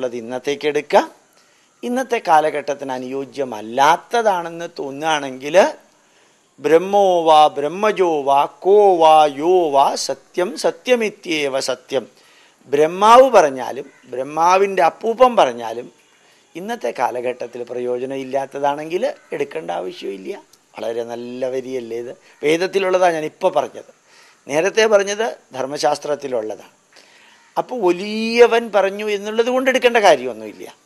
കാലഘട്ടത്തിലുള്ളത് ഇന്നത്തേക്ക് എടുക്കുക ഇന്നത്തെ കാലഘട്ടത്തിന് അനുയോജ്യമല്ലാത്തതാണെന്ന് തോന്നുകയാണെങ്കിൽ ബ്രഹ്മോ വാ ബ്രഹ്മജോ വാ കോ വാ യോ വാ സത്യം സത്യമിത്യേവ സത്യം. ബ്രഹ്മാവ് പറഞ്ഞാലും ബ്രഹ്മാവിന്റെ അപ്പൂപ്പം പറഞ്ഞാലും ഇന്നത്തെ കാലഘട്ടത്തിൽ പ്രയോജനം ഇല്ലാത്തതാണെങ്കിൽ എടുക്കേണ്ട ആവശ്യമില്ല. വളരെ നല്ല വരിയല്ലേ ഇത്? വേദത്തിലുള്ളതാണ് ഞാൻ ഇപ്പോൾ പറഞ്ഞത്. നേരത്തെ പറഞ്ഞത് ധർമ്മശാസ്ത്രത്തിലുള്ളതാണ്. അപ്പോൾ വലിയവൻ പറഞ്ഞു എന്നുള്ളത് കൊണ്ട് എടുക്കേണ്ട കാര്യമൊന്നുമില്ല.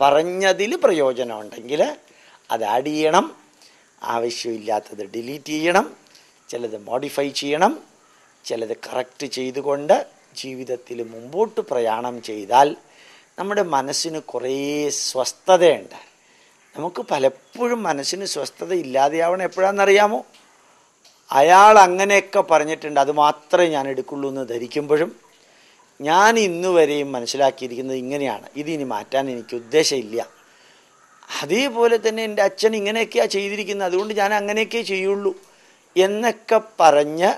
പറഞ്ഞതിൽ പ്രയോജനം ഉണ്ടെങ്കിൽ അത് ആഡ് ചെയ്യണം. ആവശ്യമില്ലാത്തത് ഡിലീറ്റ് ചെയ്യണം. ചിലത് മോഡിഫൈ ചെയ്യണം. ചിലത് കറക്റ്റ് ചെയ്തുകൊണ്ട് ജീവിതത്തിൽ മുമ്പോട്ട് പ്രയാണം ചെയ്താൽ നമ്മുടെ മനസ്സിന് കുറേ സ്വസ്ഥതയുണ്ട്. നമുക്ക് പലപ്പോഴും മനസ്സിന് സ്വസ്ഥത ഇല്ലാതെയാവണം എപ്പോഴാണെന്നറിയാമോ? അയാൾ അങ്ങനെയൊക്കെ പറഞ്ഞിട്ടുണ്ട്. അത് മാത്രമേ ഞാൻ എടുക്കുള്ളൂ എന്ന് ധരിക്കുമ്പോഴും ഞാൻ ഇന്നുവരെയും മനസ്സിലാക്കിയിരിക്കുന്നത് ഇങ്ങനെയാണ്. ഇതിനി മാറ്റാൻ എനിക്ക് ഉദ്ദേശമില്ല. അതേപോലെ തന്നെ എന്റെ അച്ഛൻ ഇങ്ങനെയൊക്കെയാണ് ചെയ്തിരിക്കുന്നത്. അതുകൊണ്ട് ഞാൻ അങ്ങനെയൊക്കെ ചെയ്യുള്ളൂ എന്നൊക്കെ പറഞ്ഞ്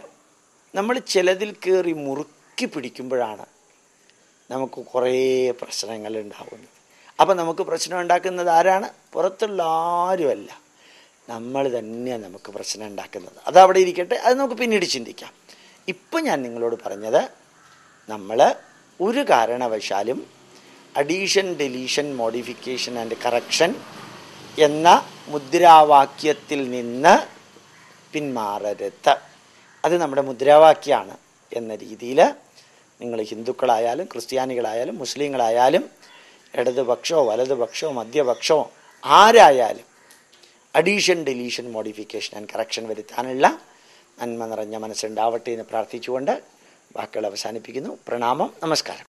നമ്മൾ ചിലതിൽ കയറി മുറുക്കി പിടിക്കുമ്പോഴാണ് നമുക്ക് കുറേ പ്രശ്നങ്ങൾ ഉണ്ടാകുന്നത് അപ്പം നമുക്ക് പ്രശ്നം ഉണ്ടാക്കുന്നത് ആരാണ്? പുറത്തുള്ള ആരുമല്ല. നമ്മൾ തന്നെയാണ് നമുക്ക് പ്രശ്നം ഉണ്ടാക്കുന്നത്. അതവിടെ ഇരിക്കട്ടെ. അത് നമുക്ക് പിന്നീട് ചിന്തിക്കാം. ഇപ്പം ഞാൻ നിങ്ങളോട് പറഞ്ഞത് നമ്മൾ ഒരു കാരണവശാലും addition deletion modification and correction എന്ന മുദ്രാവാക്യത്തിൽ നിന്ന് പിന്മാറരുത്. അത് നമ്മുടെ മുദ്രാവാക്യമാണ് എന്ന രീതിയിൽ നിങ്ങൾ ഹിന്ദുക്കളായാലും ക്രിസ്ത്യാനികളായാലും മുസ്ലിങ്ങളായാലും ഇടതുപക്ഷമോ വലതുപക്ഷമോ മധ്യപക്ഷമോ ആരായാലും addition deletion modification and correction വരുത്താനുള്ള നന്മ നിറഞ്ഞ മനസ്സുണ്ടാവട്ടെ എന്ന് പ്രാർത്ഥിച്ചുകൊണ്ട് വാക്കുകൾ അവസാനിപ്പിക്കുന്നു. പ്രണാമം. നമസ്കാരം.